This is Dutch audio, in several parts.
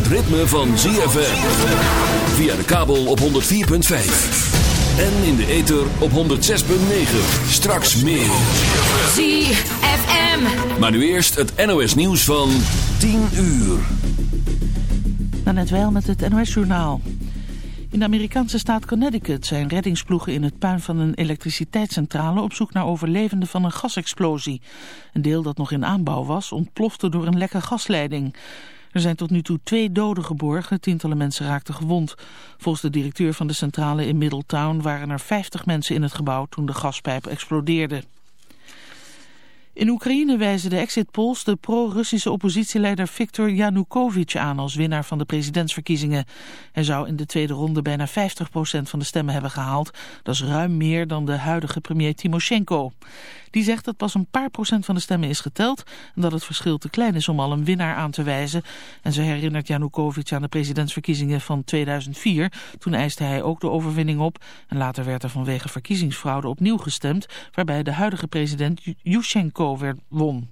het ritme van ZFM. Via de kabel op 104.5. En in de ether op 106.9. Straks meer. ZFM. Maar nu eerst het NOS nieuws van 10 uur. Dan net wel met het NOS-journaal. In de Amerikaanse staat Connecticut zijn reddingsploegen in het puin van een elektriciteitscentrale op zoek naar overlevenden van een gasexplosie. Een deel dat nog in aanbouw was ontplofte door een lekke gasleiding. Er zijn tot nu toe twee doden geborgen, tientallen mensen raakten gewond. Volgens de directeur van de centrale in Middletown waren er 50 mensen in het gebouw toen de gaspijp explodeerde. In Oekraïne wijzen de exit polls de pro-Russische oppositieleider Viktor Yanukovych aan als winnaar van de presidentsverkiezingen. Hij zou in de tweede ronde bijna 50% van de stemmen hebben gehaald. Dat is ruim meer dan de huidige premier Timoshenko. Die zegt dat pas een paar procent van de stemmen is geteld en dat het verschil te klein is om al een winnaar aan te wijzen. En ze herinnert Yanukovych aan de presidentsverkiezingen van 2004. Toen eiste hij ook de overwinning op en later werd er vanwege verkiezingsfraude opnieuw gestemd, waarbij de huidige president Yushchenko won.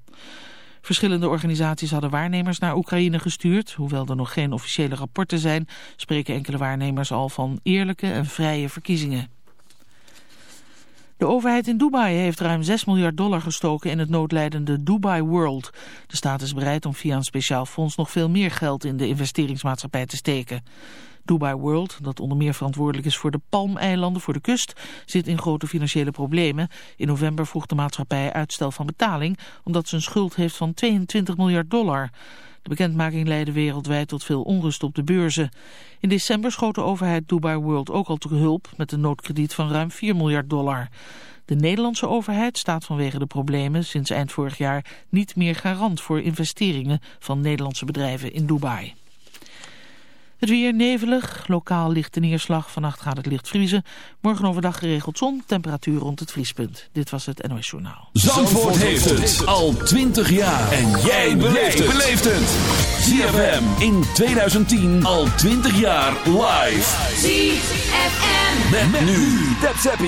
Verschillende organisaties hadden waarnemers naar Oekraïne gestuurd. Hoewel er nog geen officiële rapporten zijn, spreken enkele waarnemers al van eerlijke en vrije verkiezingen. De overheid in Dubai heeft ruim 6 miljard dollar gestoken in het noodlijdende Dubai World. De staat is bereid om via een speciaal fonds nog veel meer geld in de investeringsmaatschappij te steken. Dubai World, dat onder meer verantwoordelijk is voor de Palmeilanden voor de kust, zit in grote financiële problemen. In november vroeg de maatschappij uitstel van betaling, omdat ze een schuld heeft van 22 miljard dollar. De bekendmaking leidde wereldwijd tot veel onrust op de beurzen. In december schoot de overheid Dubai World ook al te hulp met een noodkrediet van ruim 4 miljard dollar. De Nederlandse overheid staat vanwege de problemen sinds eind vorig jaar niet meer garant voor investeringen van Nederlandse bedrijven in Dubai. Het weer nevelig, lokaal lichte neerslag. Vannacht gaat het licht vriezen. Morgen overdag geregeld zon, temperatuur rond het vriespunt. Dit was het NOS Journaal. Zandvoort heeft het al 20 jaar. En jij beleeft het. ZFM in 2010 al 20 jaar live. ZFM. Met, met nu. Tap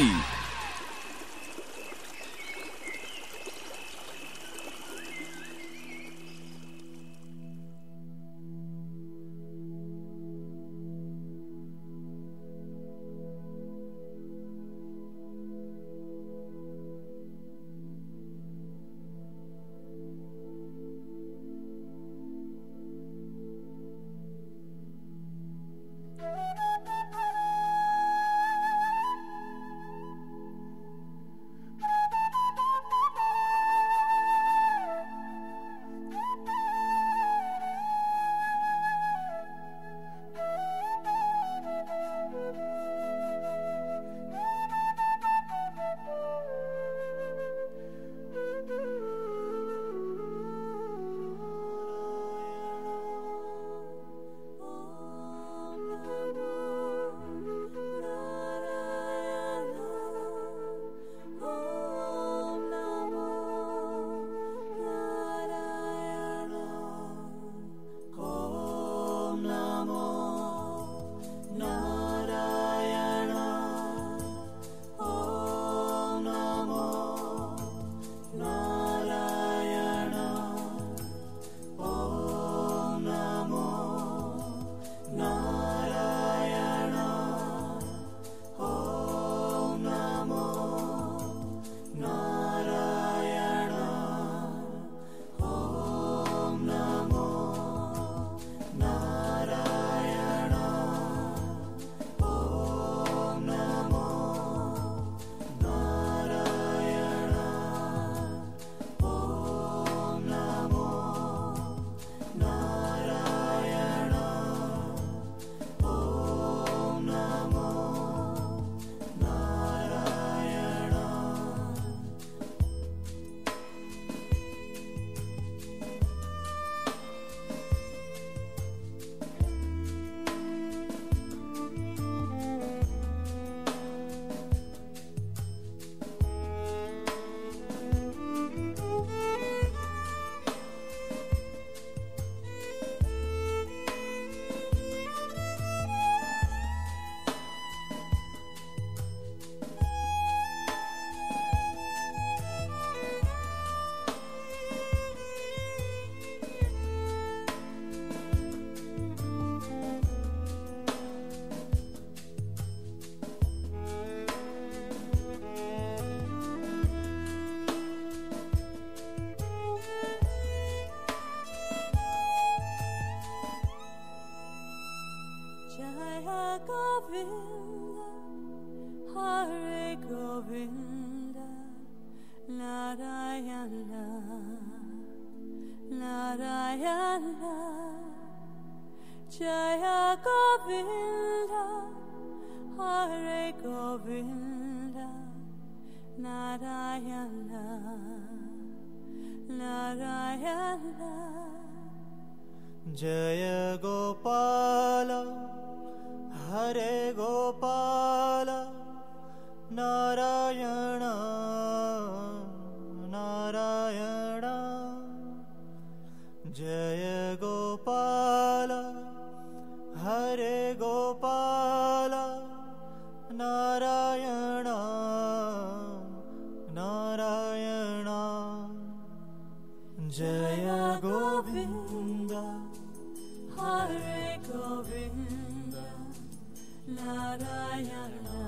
Narayana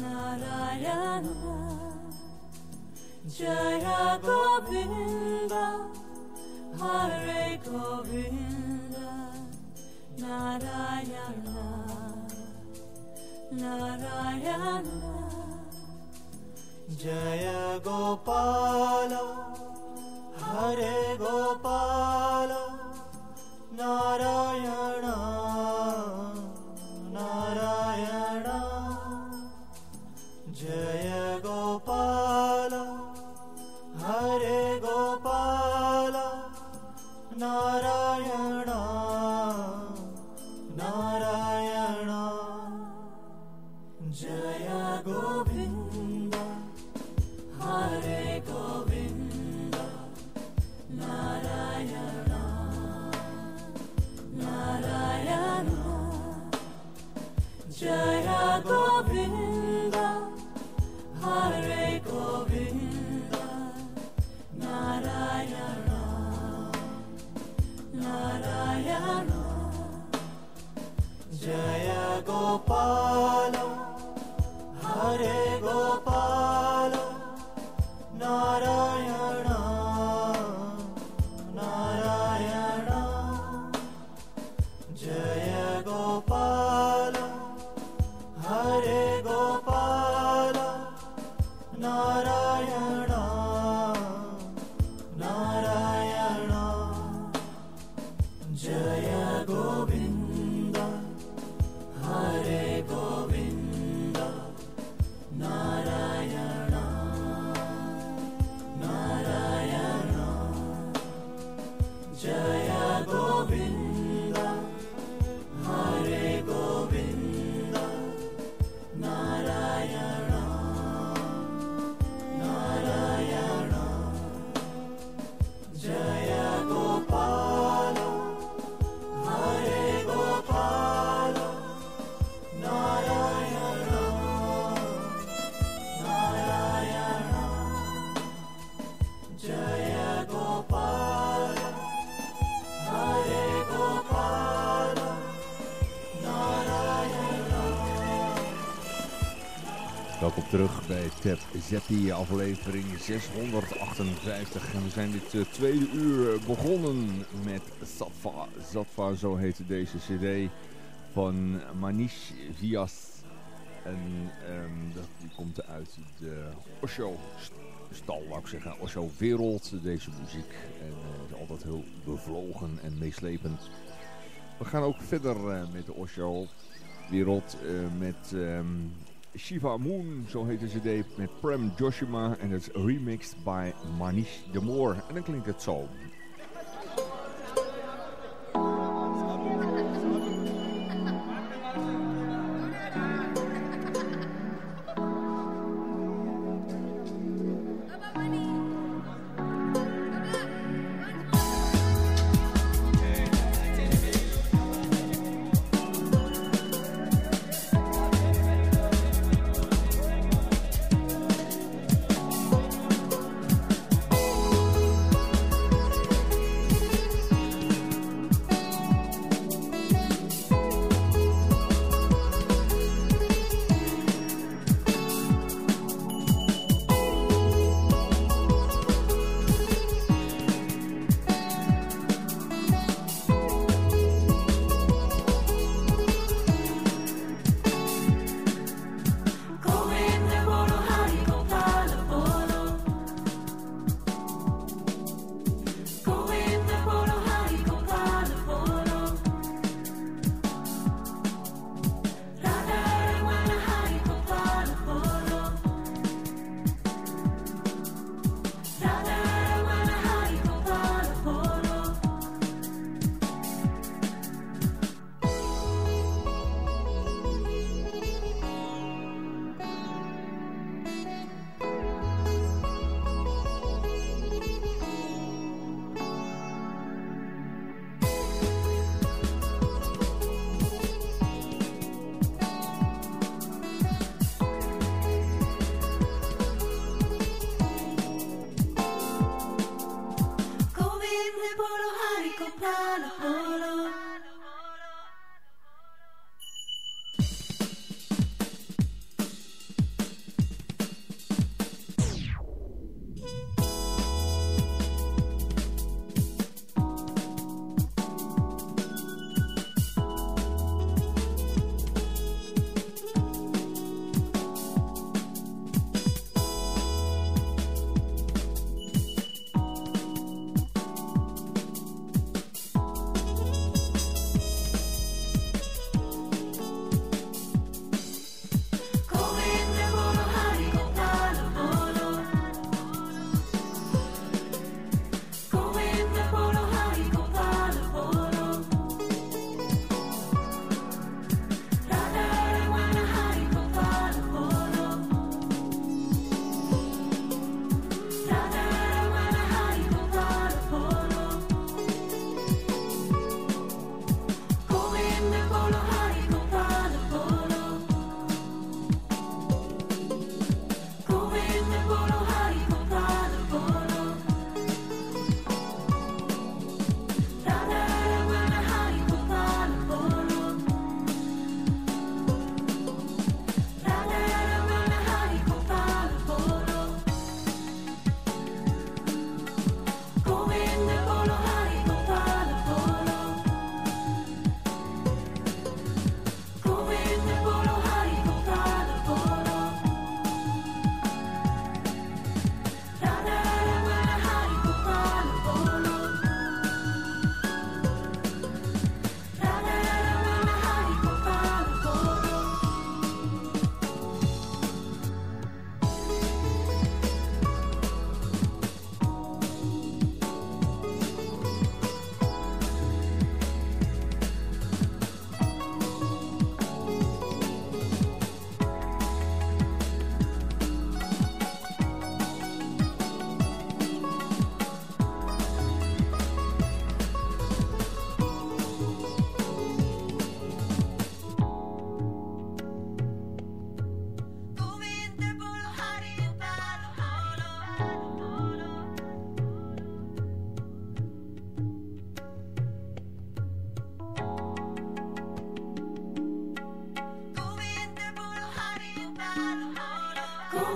नारायणा Jai गोविन्द Hare गोविन्द नारायणा नारायणा Jai गोपाल Hare गोपाल नारायणा Jai गोपाल Hare गोपाल Narayan Zeti, aflevering 658. En we zijn dit uh, tweede uur begonnen met Satva. Satva, zo heette deze cd van Manish Vias. En um, dat, die komt uit de Osho-stal, laat ik zeggen. Osho-wereld, deze muziek. En uh, is altijd heel bevlogen en meeslepend. We gaan ook verder met de Osho-wereld met... Um, Shiva Moon, zo heet de cd, met Prem Joshima en het is remixed by Manish de Moor. En dan klinkt het zo.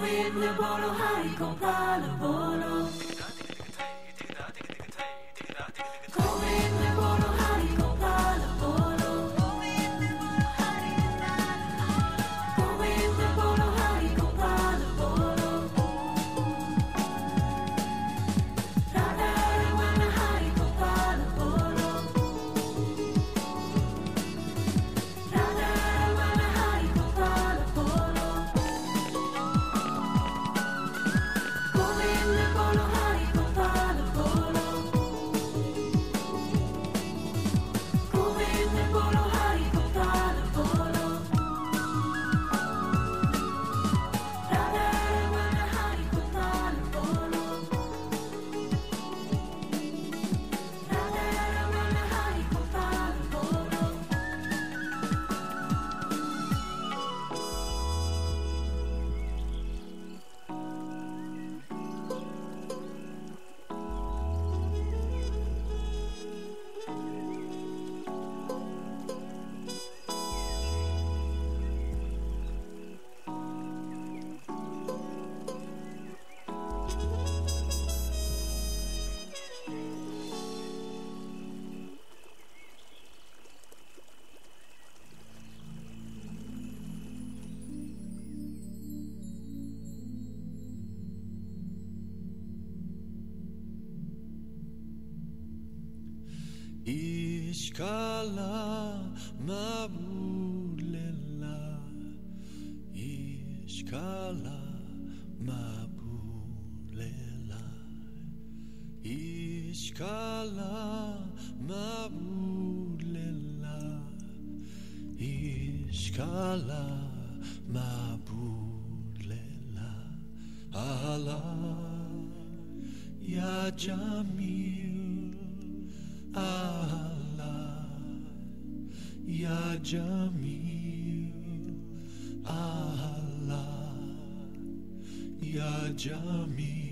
Bono in the Bono, Harry Compano Bono. Ishkala mabud lillah İşkala mabud lillah Allah Ya Jamil. Allah Ya Jamil. Allah Ya Jamil.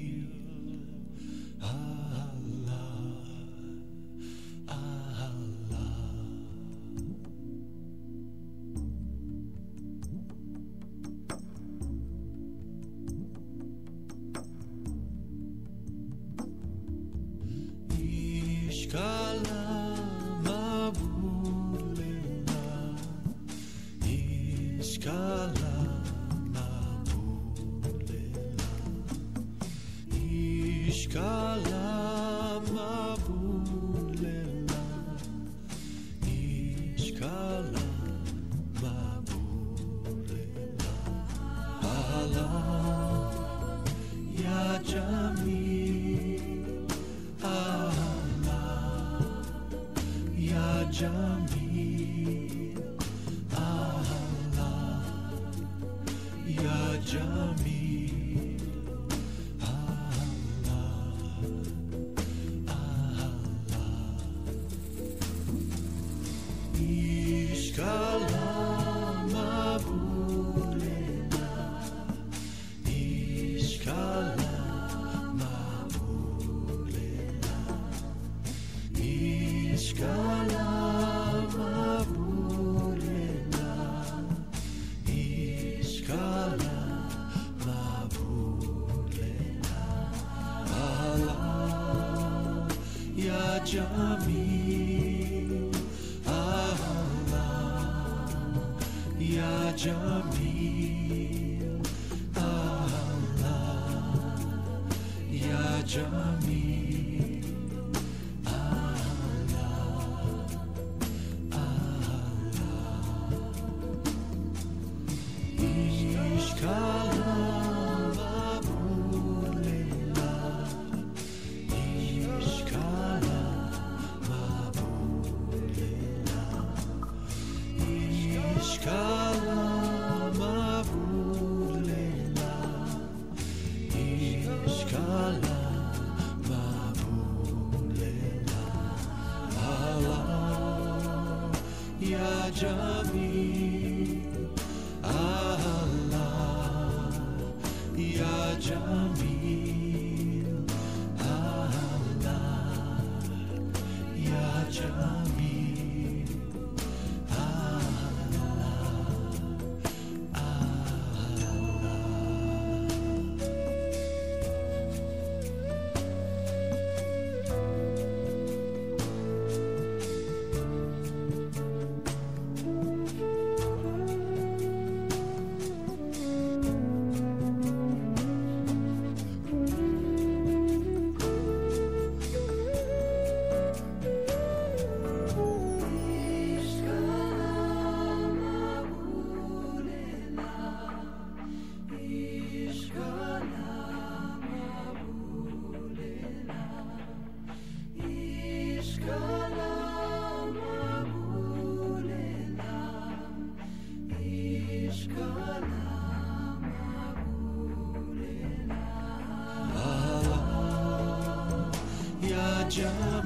touch of me. Just.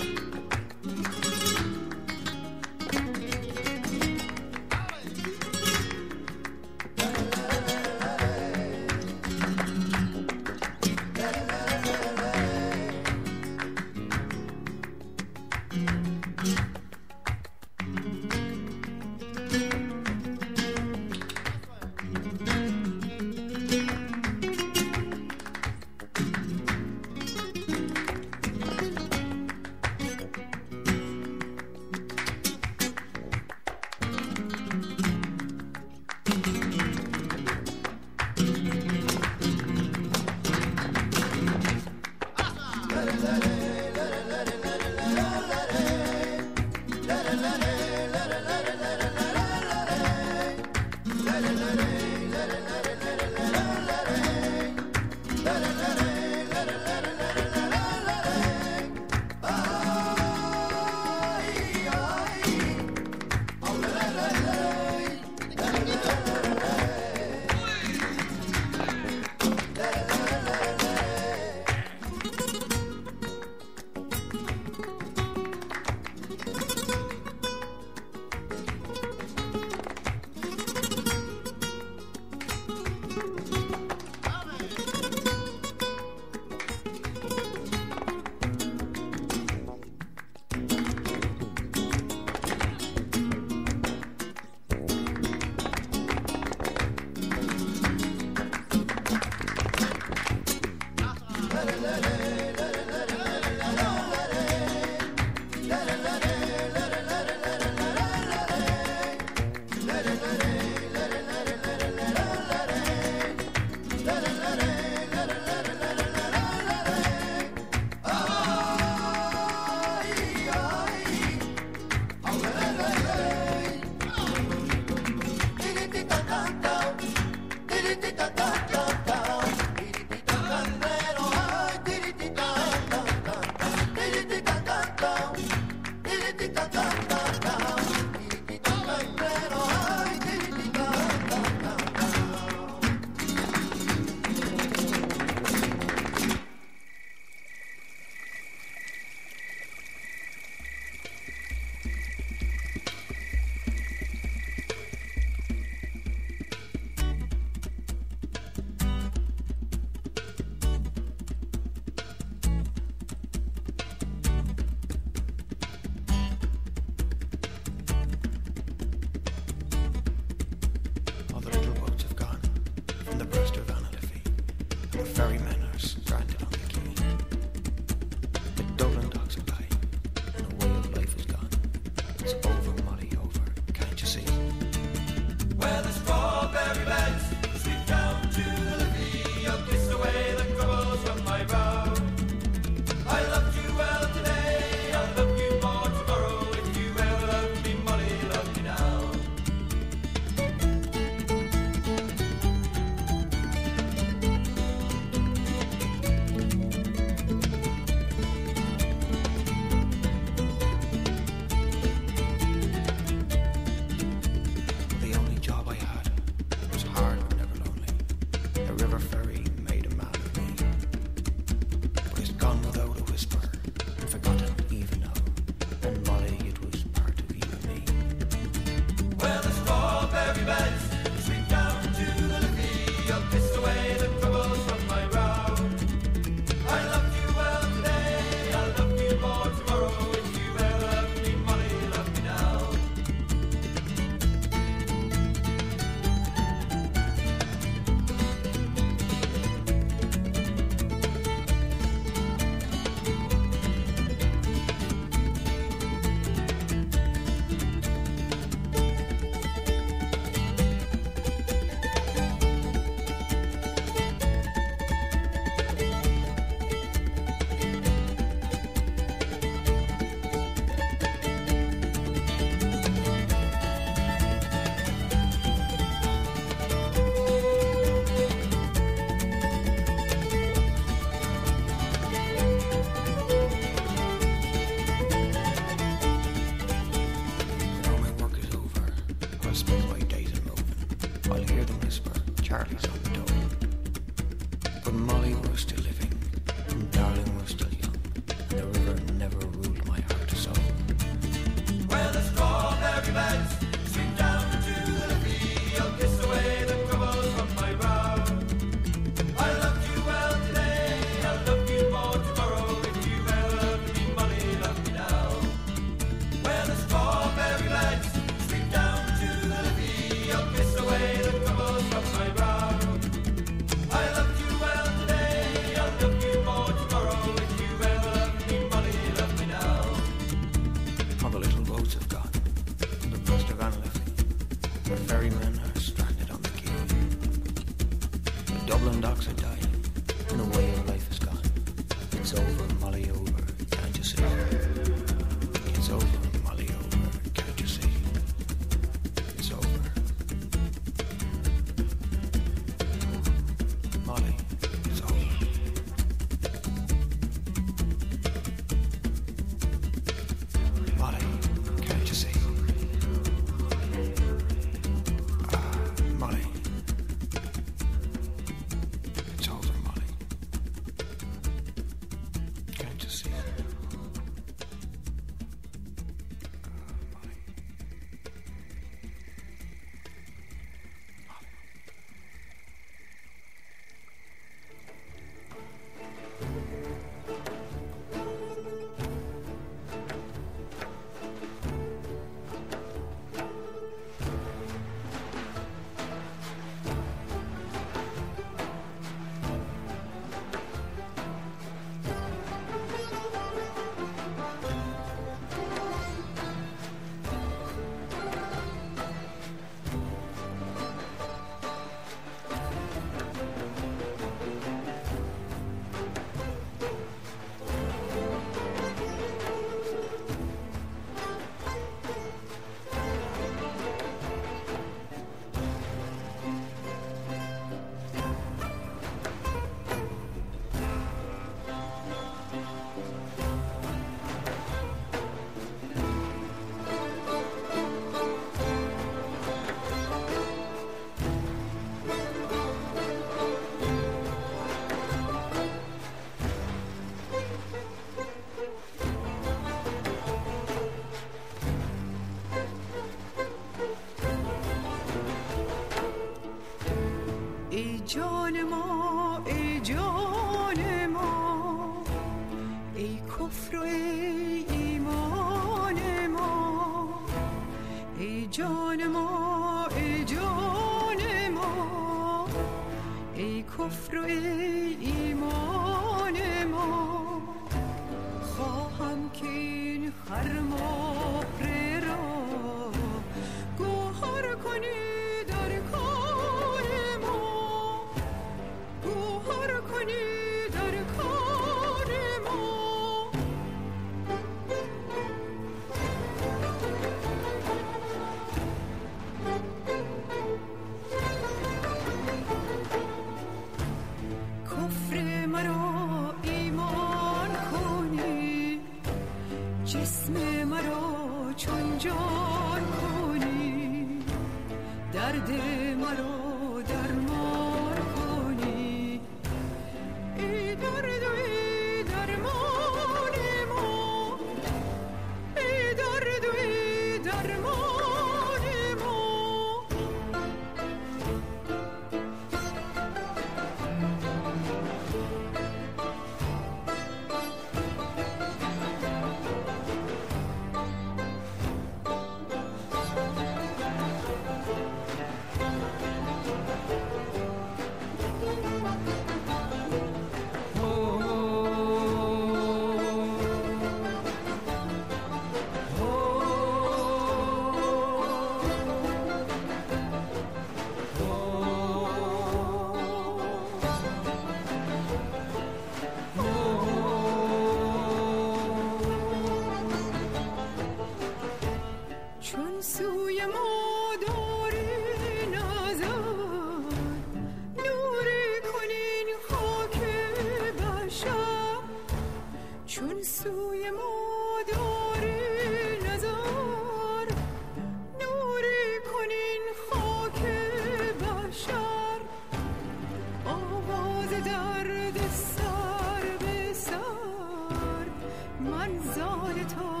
من زان تو تو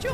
就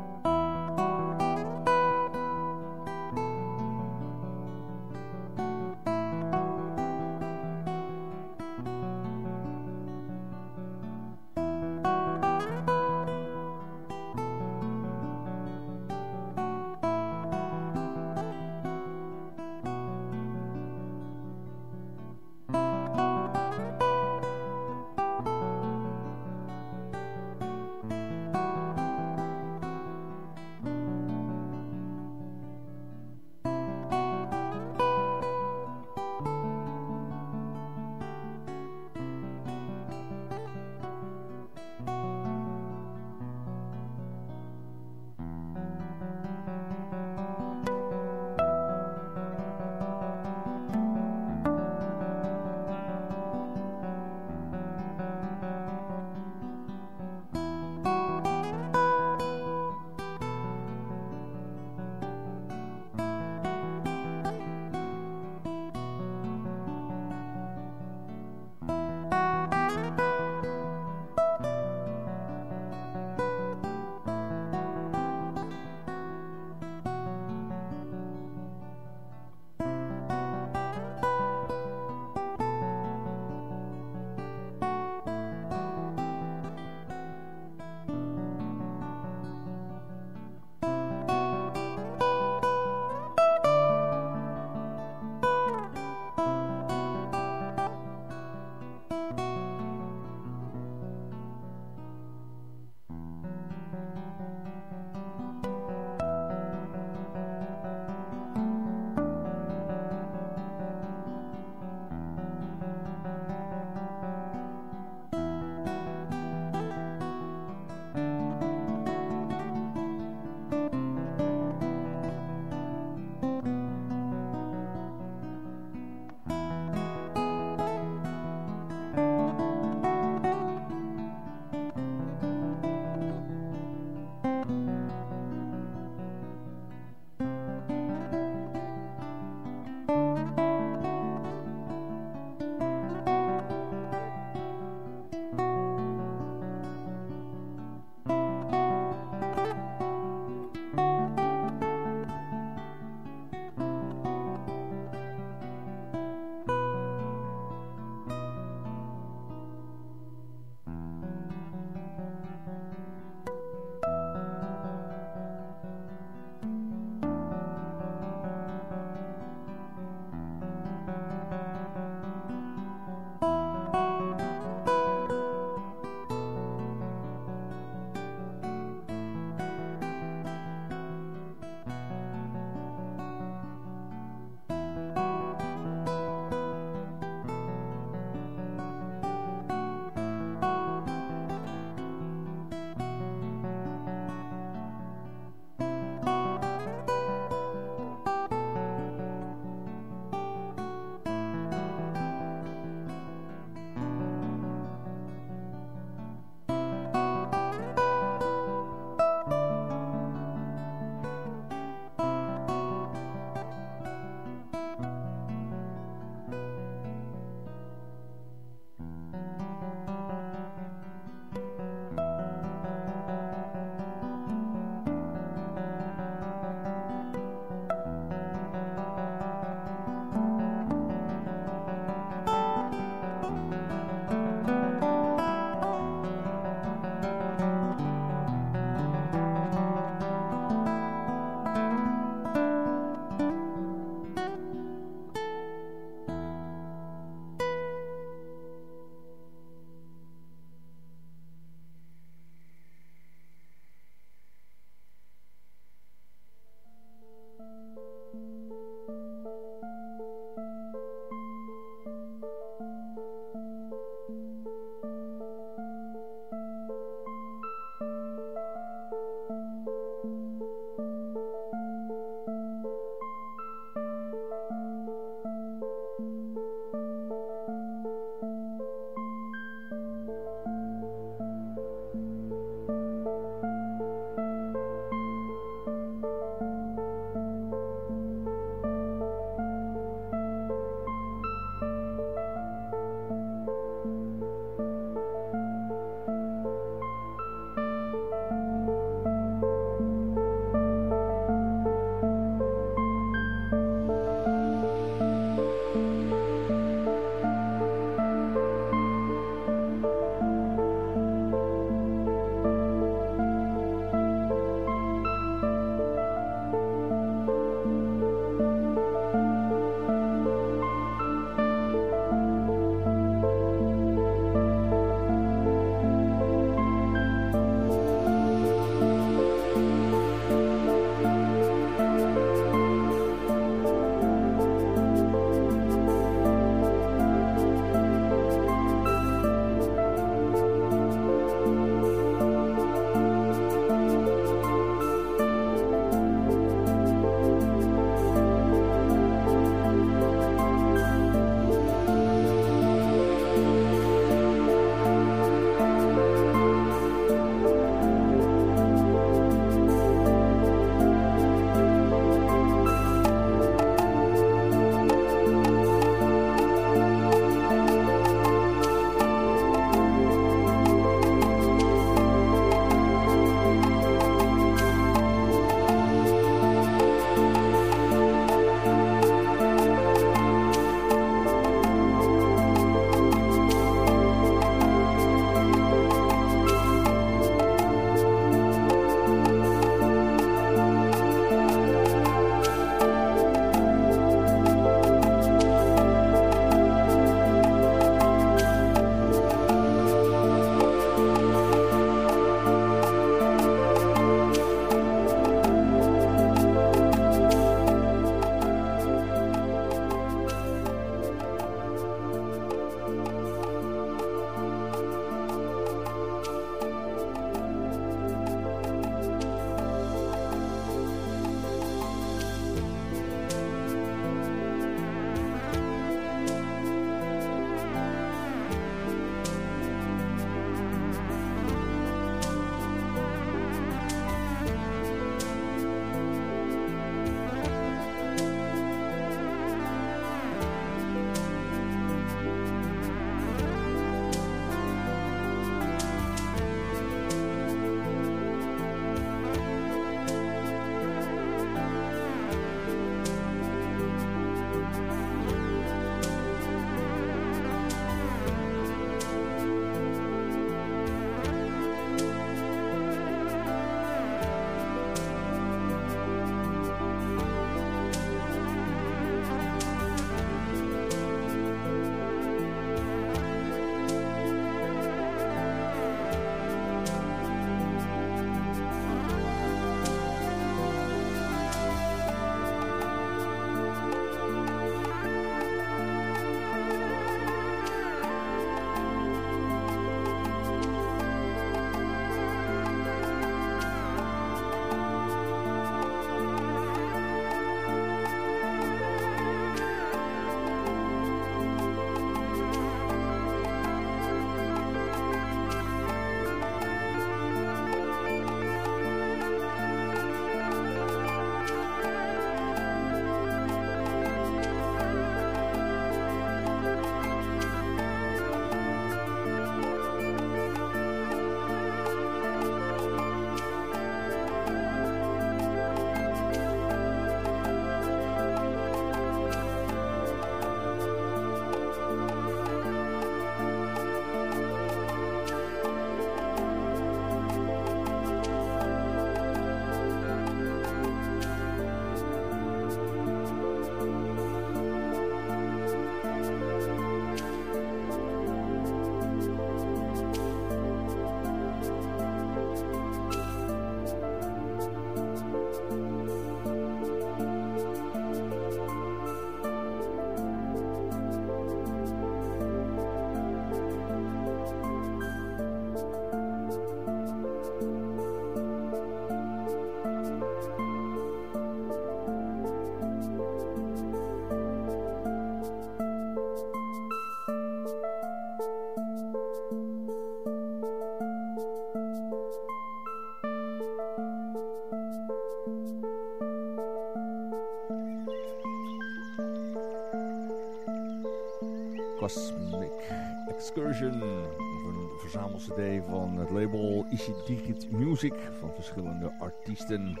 Excursion. Een verzamel-cd van het label Easy Digit Music van verschillende artiesten.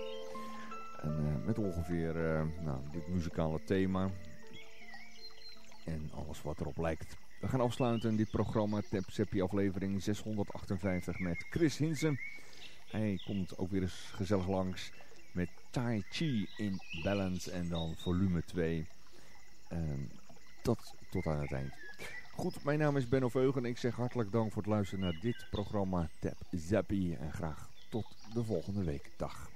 En uh, met ongeveer uh, nou, dit muzikale thema. En alles wat erop lijkt. We gaan afsluiten dit programma Tap aflevering 658 met Chris Hinsen. Hij komt ook weer eens gezellig langs met Tai Chi in Balance en dan volume 2. En dat tot aan het eind. Goed, mijn naam is Benno Veugen en ik zeg hartelijk dank voor het luisteren naar dit programma Tap Zappie. En graag tot de volgende week. Dag.